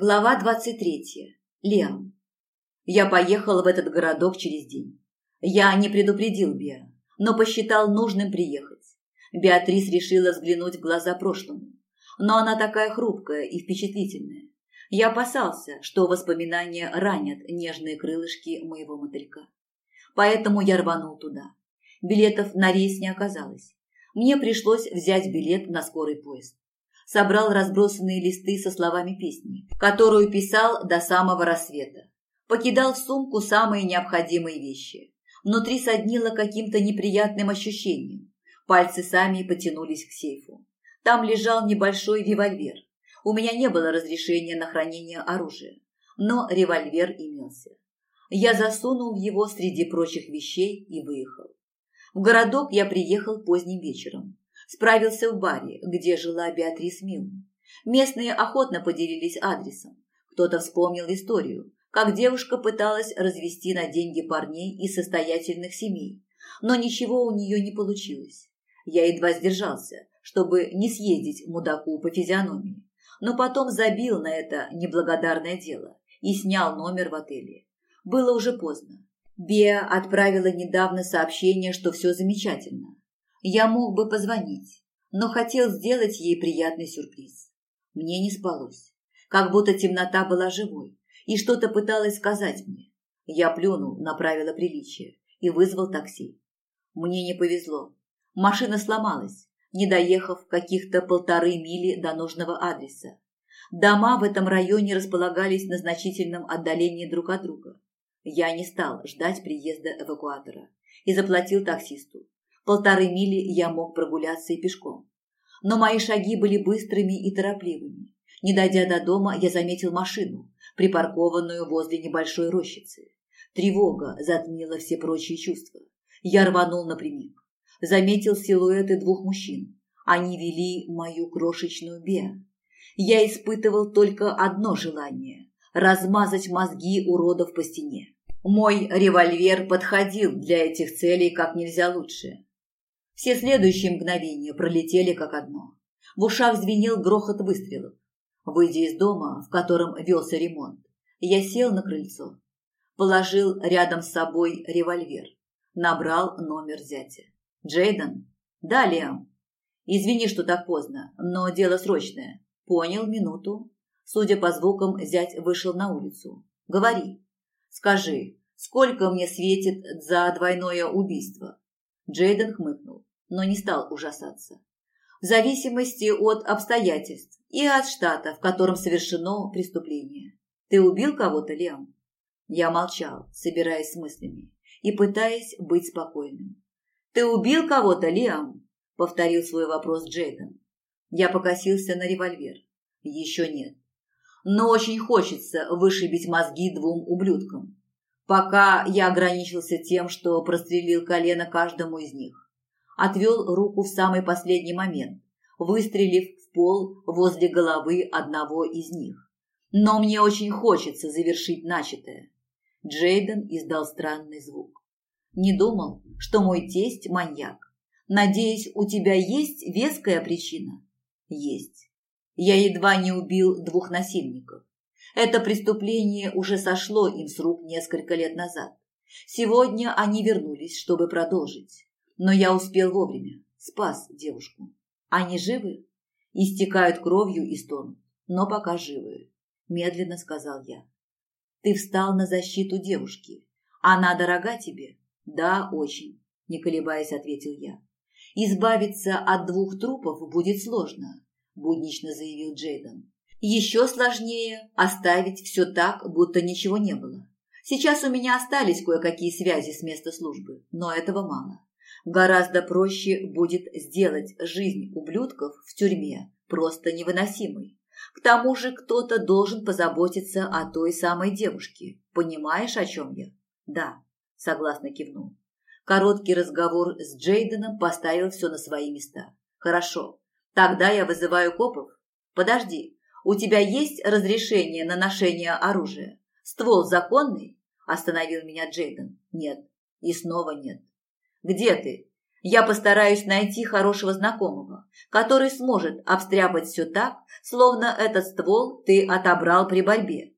Глава 23. Лиам. Я поехал в этот городок через день. Я не предупредил Беа, но посчитал нужным приехать. Беатрис решила взглянуть в глаза прошлому. Но она такая хрупкая и впечатлительная. Я опасался, что воспоминания ранят нежные крылышки моего мотылька. Поэтому я рванул туда. Билетов на рейс не оказалось. Мне пришлось взять билет на скорый поезд собрал разбросанные листы со словами песни, которую писал до самого рассвета. Покидал в сумку самые необходимые вещи. Внутри соднило каким-то неприятным ощущением. Пальцы сами потянулись к сейфу. Там лежал небольшой револьвер. У меня не было разрешения на хранение оружия, но револьвер имелся. Я засунул его среди прочих вещей и выехал. В городок я приехал поздним вечером. Справился в баре, где жила Беатрис Милн. Местные охотно поделились адресом. Кто-то вспомнил историю, как девушка пыталась развести на деньги парней из состоятельных семей, но ничего у нее не получилось. Я едва сдержался, чтобы не съездить мудаку по физиономии, но потом забил на это неблагодарное дело и снял номер в отеле. Было уже поздно. Беа отправила недавно сообщение, что все замечательно, я мог бы позвонить, но хотел сделать ей приятный сюрприз. Мне не спалось, как будто темнота была живой и что-то пыталась сказать мне. Я плюнул на правила приличия и вызвал такси. Мне не повезло. Машина сломалась, не доехав каких-то полторы мили до нужного адреса. Дома в этом районе располагались на значительном отдалении друг от друга. Я не стал ждать приезда эвакуатора и заплатил таксисту. Полторы мили я мог прогуляться и пешком. Но мои шаги были быстрыми и торопливыми. Не дойдя до дома, я заметил машину, припаркованную возле небольшой рощицы. Тревога затмила все прочие чувства. Я рванул напрямик. Заметил силуэты двух мужчин. Они вели мою крошечную Беа. Я испытывал только одно желание – размазать мозги уродов по стене. Мой револьвер подходил для этих целей как нельзя лучше. Все следующие мгновения пролетели как одно. В ушах звенел грохот выстрелов. Выйдя из дома, в котором велся ремонт, я сел на крыльцо. Положил рядом с собой револьвер. Набрал номер зятя. «Джейден?» «Да, Лиам». «Извини, что так поздно, но дело срочное». «Понял, минуту». Судя по звукам, зять вышел на улицу. «Говори». «Скажи, сколько мне светит за двойное убийство?» Джейден хмыкнул но не стал ужасаться. В зависимости от обстоятельств и от штата, в котором совершено преступление. Ты убил кого-то, Лиам? Я молчал, собираясь с мыслями и пытаясь быть спокойным. «Ты убил кого-то, Лиам?» – повторил свой вопрос Джейден. Я покосился на револьвер. Еще нет. Но очень хочется вышибить мозги двум ублюдкам. Пока я ограничился тем, что прострелил колено каждому из них отвел руку в самый последний момент, выстрелив в пол возле головы одного из них. Но мне очень хочется завершить начатое. Джейден издал странный звук. Не думал, что мой тесть маньяк. Надеюсь, у тебя есть веская причина? Есть. Я едва не убил двух насильников. Это преступление уже сошло им с рук несколько лет назад. Сегодня они вернулись, чтобы продолжить. Но я успел вовремя, спас девушку. Они живы? Истекают кровью и стонут, но пока живы, медленно сказал я. Ты встал на защиту девушки. Она дорога тебе? Да, очень, не колебаясь, ответил я. Избавиться от двух трупов будет сложно, буднично заявил Джейден. Еще сложнее оставить все так, будто ничего не было. Сейчас у меня остались кое-какие связи с места службы, но этого мало. Гораздо проще будет сделать жизнь ублюдков в тюрьме просто невыносимой. К тому же кто-то должен позаботиться о той самой девушке. Понимаешь, о чем я? Да, согласно кивнул. Короткий разговор с Джейденом поставил все на свои места. Хорошо, тогда я вызываю копов. Подожди, у тебя есть разрешение на ношение оружия? Ствол законный? Остановил меня Джейден. Нет. И снова нет. Где ты? Я постараюсь найти хорошего знакомого, который сможет обстряпать все так, словно этот ствол ты отобрал при борьбе.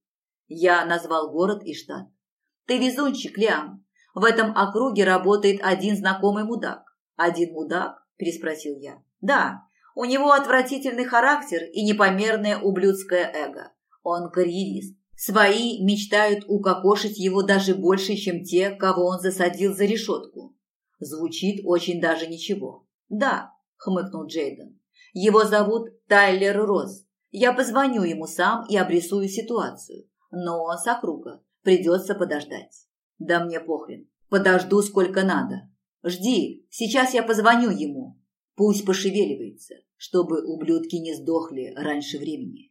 Я назвал город и штат. Ты везунчик, Лиам. В этом округе работает один знакомый мудак. Один мудак? Переспросил я. Да, у него отвратительный характер и непомерное ублюдское эго. Он карьерист. Свои мечтают укокошить его даже больше, чем те, кого он засадил за решетку. Звучит очень даже ничего. Да, хмыкнул Джейден. Его зовут Тайлер Роз. Я позвоню ему сам и обрисую ситуацию. Но он с округа. Придется подождать. Да мне похрен. Подожду сколько надо. Жди, сейчас я позвоню ему. Пусть пошевеливается, чтобы ублюдки не сдохли раньше времени.